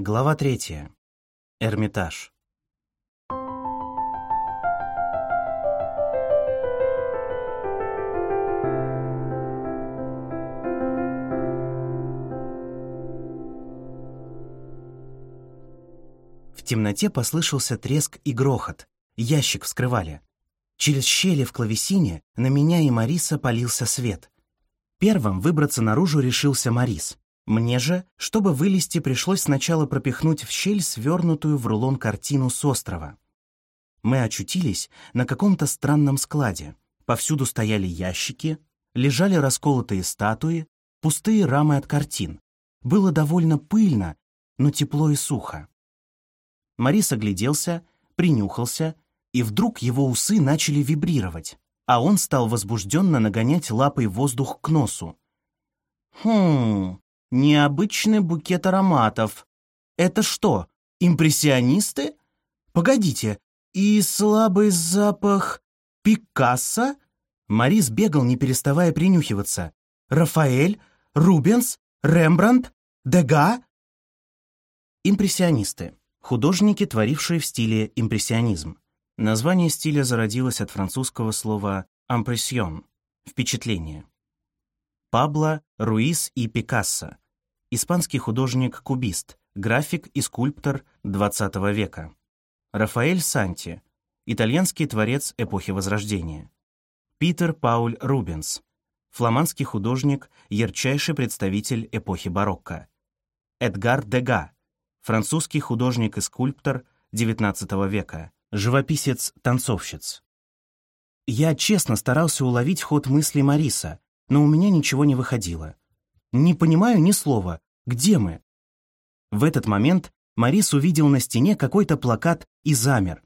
Глава третья. Эрмитаж. В темноте послышался треск и грохот. Ящик вскрывали. Через щели в клавесине на меня и Мариса полился свет. Первым выбраться наружу решился Марис. Мне же, чтобы вылезти, пришлось сначала пропихнуть в щель свернутую в рулон картину с острова. Мы очутились на каком-то странном складе. Повсюду стояли ящики, лежали расколотые статуи, пустые рамы от картин. Было довольно пыльно, но тепло и сухо. Марис огляделся, принюхался, и вдруг его усы начали вибрировать, а он стал возбужденно нагонять лапой воздух к носу. «Хм, необычный букет ароматов. Это что, импрессионисты? Погодите, и слабый запах Пикассо?» Марис бегал, не переставая принюхиваться. «Рафаэль? Рубенс? Рембрандт? Дега?» Импрессионисты. Художники, творившие в стиле импрессионизм. Название стиля зародилось от французского слова «импрессион» — «впечатление». Пабло, Руис и Пикассо. Испанский художник-кубист, график и скульптор XX века. Рафаэль Санти. Итальянский творец эпохи Возрождения. Питер Пауль Рубенс. Фламандский художник, ярчайший представитель эпохи барокко. Эдгар Дега французский художник и скульптор XIX века, живописец-танцовщиц. Я честно старался уловить ход мыслей Мариса, но у меня ничего не выходило. Не понимаю ни слова. Где мы? В этот момент Марис увидел на стене какой-то плакат и замер.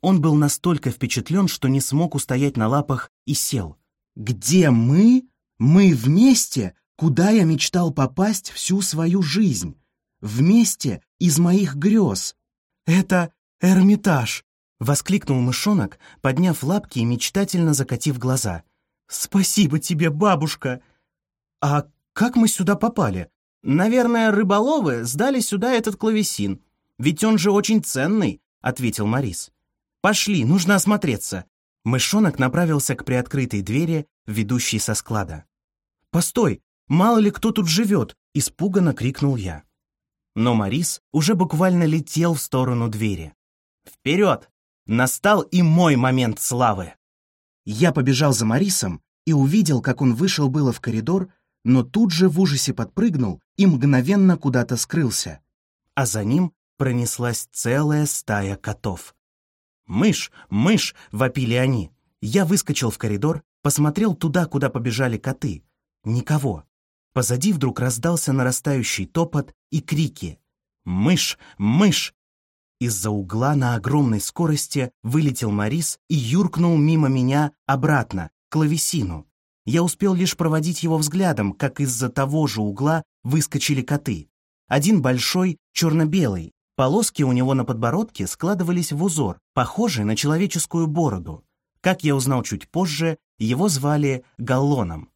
Он был настолько впечатлен, что не смог устоять на лапах и сел. «Где мы? Мы вместе? Куда я мечтал попасть всю свою жизнь? Вместе из моих грез. Это Эрмитаж!» — воскликнул мышонок, подняв лапки и мечтательно закатив глаза. «Спасибо тебе, бабушка!» «А как мы сюда попали?» «Наверное, рыболовы сдали сюда этот клавесин. Ведь он же очень ценный», — ответил Морис. «Пошли, нужно осмотреться». Мышонок направился к приоткрытой двери, ведущей со склада. «Постой, мало ли кто тут живет!» — испуганно крикнул я. Но Морис уже буквально летел в сторону двери. «Вперед! Настал и мой момент славы!» Я побежал за Марисом и увидел, как он вышел было в коридор, но тут же в ужасе подпрыгнул и мгновенно куда-то скрылся. А за ним пронеслась целая стая котов. «Мышь! Мышь!» — вопили они. Я выскочил в коридор, посмотрел туда, куда побежали коты. Никого. Позади вдруг раздался нарастающий топот и крики. «Мышь! Мышь!» Из-за угла на огромной скорости вылетел Морис и юркнул мимо меня обратно, к клавесину. Я успел лишь проводить его взглядом, как из-за того же угла выскочили коты. Один большой, черно-белый. Полоски у него на подбородке складывались в узор, похожий на человеческую бороду. Как я узнал чуть позже, его звали Галлоном.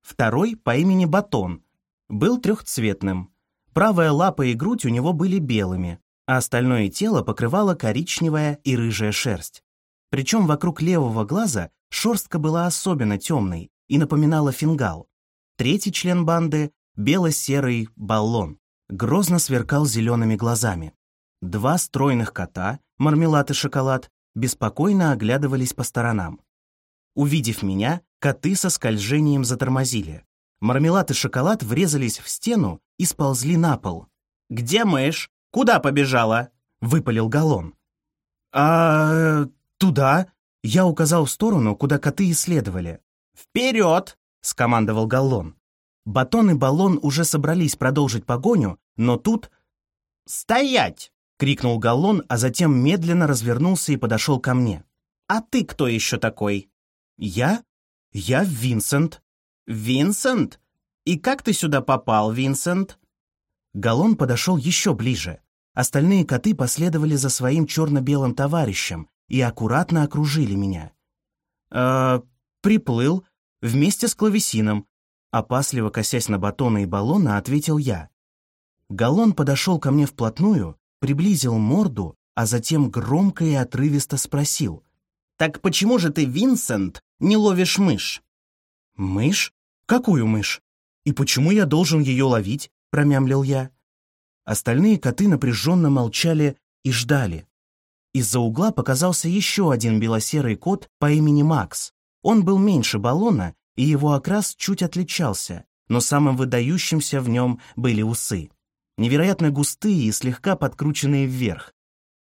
Второй по имени Батон был трехцветным. Правая лапа и грудь у него были белыми, а остальное тело покрывало коричневая и рыжая шерсть. Причем вокруг левого глаза шерстка была особенно темной и напоминала фингал. Третий член банды — бело-серый баллон, грозно сверкал зелеными глазами. Два стройных кота, мармелад и шоколад, беспокойно оглядывались по сторонам. Увидев меня, коты со скольжением затормозили. Мармелад и шоколад врезались в стену и сползли на пол. «Где мышь? Куда побежала?» — выпалил Галлон. «А... туда?» — я указал в сторону, куда коты исследовали. «Вперед!» — скомандовал Галлон. Батон и Баллон уже собрались продолжить погоню, но тут... «Стоять!» — крикнул Галлон, а затем медленно развернулся и подошел ко мне. «А ты кто еще такой?» «Я? Я Винсент». «Винсент? И как ты сюда попал, Винсент?» Галлон подошел еще ближе. Остальные коты последовали за своим черно-белым товарищем и аккуратно окружили меня. «Э, приплыл вместе с клавесином», опасливо косясь на батона и баллона, ответил я. Галлон подошел ко мне вплотную, приблизил морду, а затем громко и отрывисто спросил. «Так почему же ты, Винсент, не ловишь мышь?» «Мышь? Какую мышь? И почему я должен ее ловить?» — промямлил я. Остальные коты напряженно молчали и ждали. Из-за угла показался еще один белосерый кот по имени Макс. Он был меньше баллона, и его окрас чуть отличался, но самым выдающимся в нем были усы. Невероятно густые и слегка подкрученные вверх.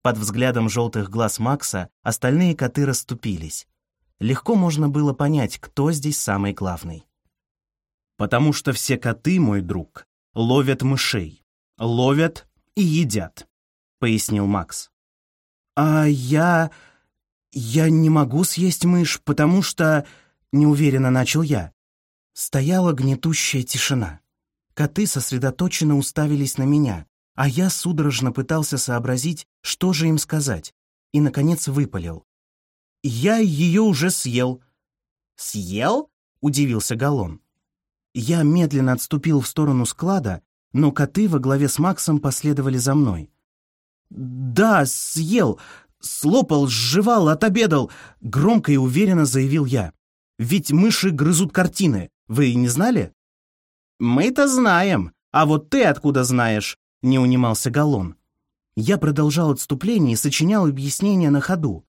Под взглядом желтых глаз Макса остальные коты расступились. Легко можно было понять, кто здесь самый главный. «Потому что все коты, мой друг, ловят мышей. Ловят и едят», — пояснил Макс. «А я... я не могу съесть мышь, потому что...» — неуверенно начал я. Стояла гнетущая тишина. Коты сосредоточенно уставились на меня, а я судорожно пытался сообразить, что же им сказать, и, наконец, выпалил. «Я ее уже съел». «Съел?» — удивился Галлон. Я медленно отступил в сторону склада, но коты во главе с Максом последовали за мной. «Да, съел, слопал, сживал, отобедал», — громко и уверенно заявил я. «Ведь мыши грызут картины, вы не знали?» «Мы-то знаем, а вот ты откуда знаешь?» — не унимался Галлон. Я продолжал отступление и сочинял объяснения на ходу.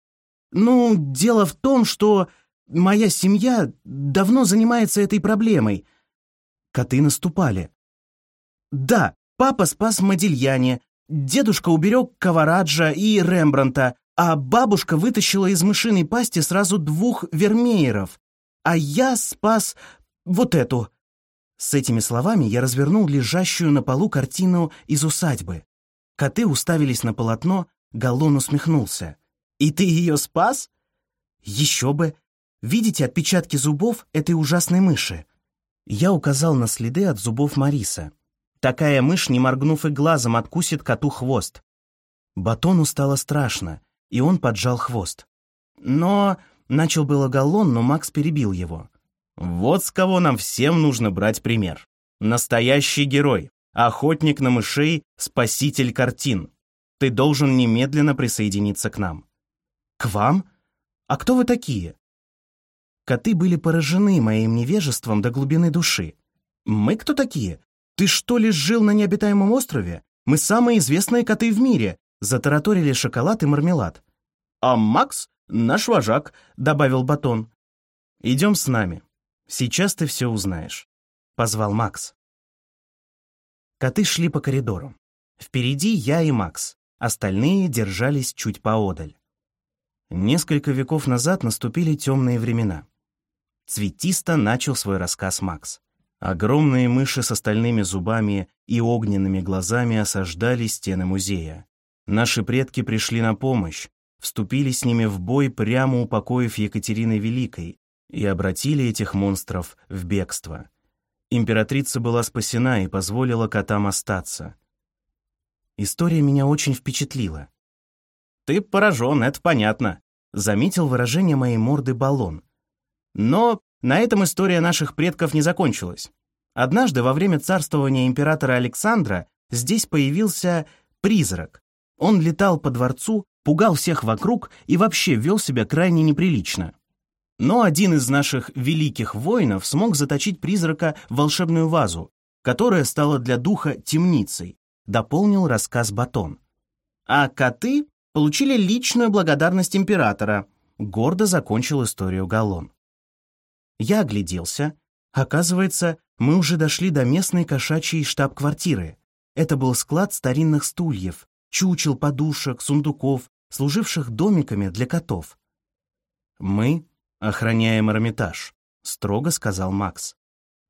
«Ну, дело в том, что моя семья давно занимается этой проблемой». Коты наступали. «Да, папа спас Модильяне, Дедушка уберег Кавараджа и Рембранта, а бабушка вытащила из мышиной пасти сразу двух вермееров. А я спас вот эту. С этими словами я развернул лежащую на полу картину из усадьбы. Коты уставились на полотно, Галлон усмехнулся. «И ты ее спас?» «Еще бы! Видите отпечатки зубов этой ужасной мыши?» Я указал на следы от зубов Мариса. Такая мышь, не моргнув и глазом, откусит коту хвост. Батону стало страшно, и он поджал хвост. Но... Начал было галлон, но Макс перебил его. «Вот с кого нам всем нужно брать пример. Настоящий герой, охотник на мышей, спаситель картин. Ты должен немедленно присоединиться к нам». «К вам? А кто вы такие?» Коты были поражены моим невежеством до глубины души. «Мы кто такие? «Ты что ли жил на необитаемом острове? Мы самые известные коты в мире!» Затараторили шоколад и мармелад. «А Макс — наш вожак», — добавил Батон. «Идем с нами. Сейчас ты все узнаешь», — позвал Макс. Коты шли по коридору. Впереди я и Макс, остальные держались чуть поодаль. Несколько веков назад наступили темные времена. Цветисто начал свой рассказ Макс. Огромные мыши с остальными зубами и огненными глазами осаждали стены музея. Наши предки пришли на помощь, вступили с ними в бой прямо у покоев Екатерины Великой и обратили этих монстров в бегство. Императрица была спасена и позволила котам остаться. История меня очень впечатлила. «Ты поражен, это понятно», — заметил выражение моей морды баллон. «Но на этом история наших предков не закончилась. Однажды во время царствования императора Александра здесь появился призрак. Он летал по дворцу, пугал всех вокруг и вообще вел себя крайне неприлично. Но один из наших великих воинов смог заточить призрака в волшебную вазу, которая стала для духа темницей, дополнил рассказ Батон. А коты получили личную благодарность императора, гордо закончил историю Галлон. Я огляделся. Оказывается, мы уже дошли до местной кошачьей штаб-квартиры. Это был склад старинных стульев, чучел, подушек, сундуков, служивших домиками для котов. «Мы охраняем Эрмитаж», — строго сказал Макс.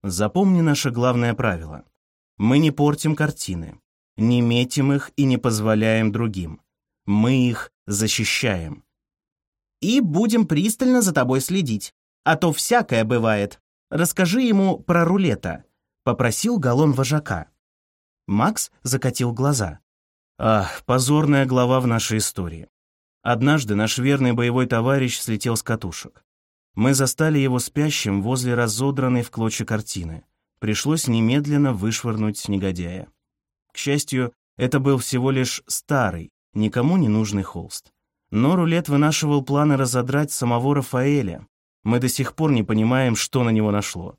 «Запомни наше главное правило. Мы не портим картины, не метим их и не позволяем другим. Мы их защищаем». «И будем пристально за тобой следить», а то всякое бывает. Расскажи ему про рулета», — попросил галлон вожака. Макс закатил глаза. «Ах, позорная глава в нашей истории. Однажды наш верный боевой товарищ слетел с катушек. Мы застали его спящим возле разодранной в клочья картины. Пришлось немедленно вышвырнуть негодяя. К счастью, это был всего лишь старый, никому не нужный холст. Но рулет вынашивал планы разодрать самого Рафаэля. Мы до сих пор не понимаем, что на него нашло.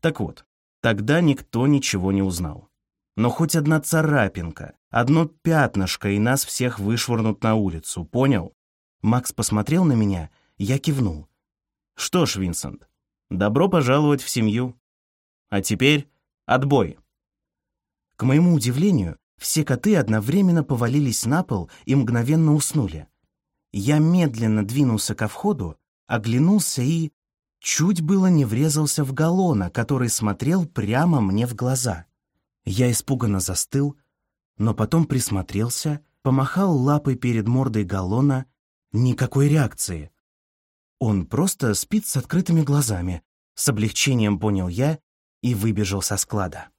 Так вот, тогда никто ничего не узнал. Но хоть одна царапинка, одно пятнышко, и нас всех вышвырнут на улицу, понял? Макс посмотрел на меня, я кивнул. Что ж, Винсент, добро пожаловать в семью. А теперь отбой. К моему удивлению, все коты одновременно повалились на пол и мгновенно уснули. Я медленно двинулся ко входу, оглянулся и... Чуть было не врезался в галлона, который смотрел прямо мне в глаза. Я испуганно застыл, но потом присмотрелся, помахал лапой перед мордой галлона. Никакой реакции. Он просто спит с открытыми глазами. С облегчением понял я и выбежал со склада.